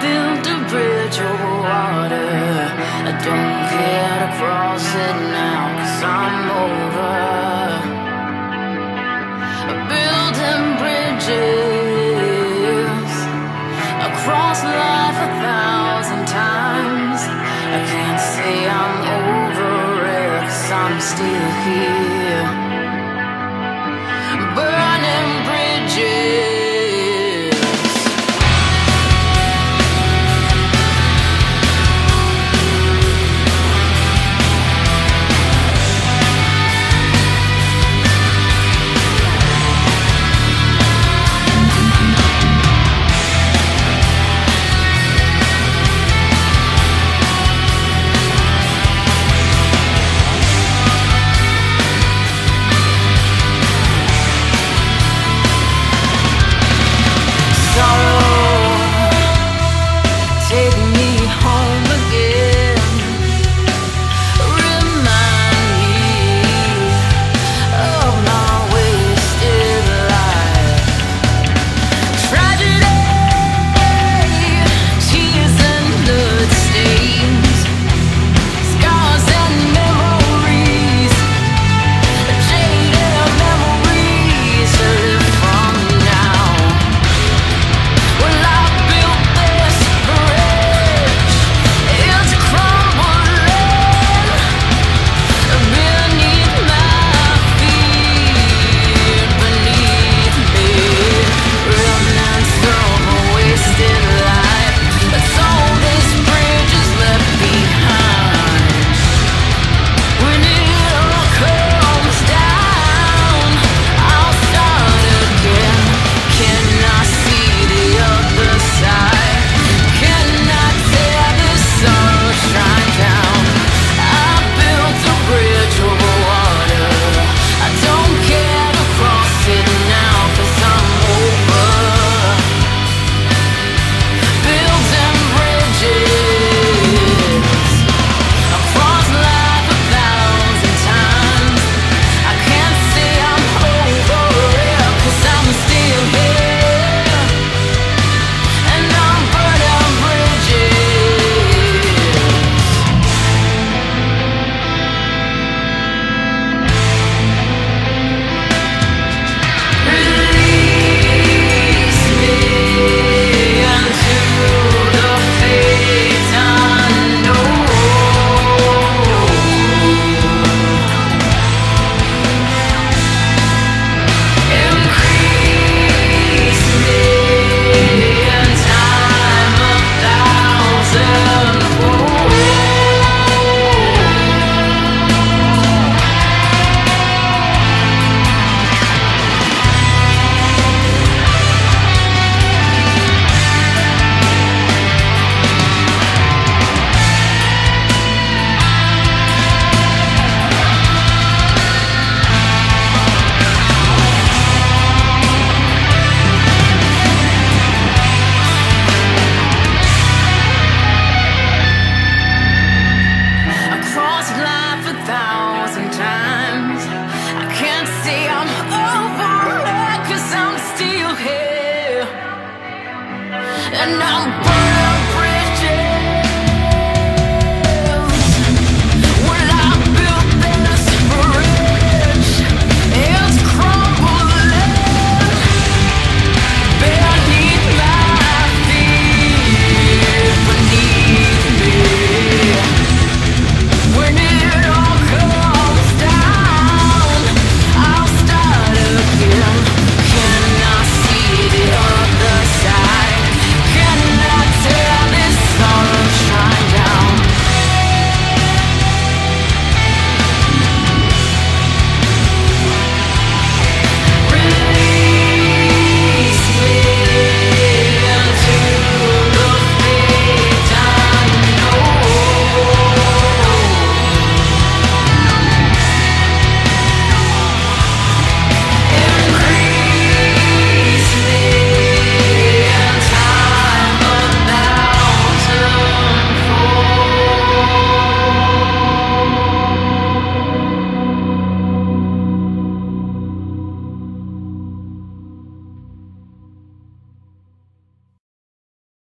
built a bridge over water. I don't care to cross it now, cause I'm over. Building bridges across life a thousand times. I can't say I'm over it, cause I'm still here. Burning bridges. and I'm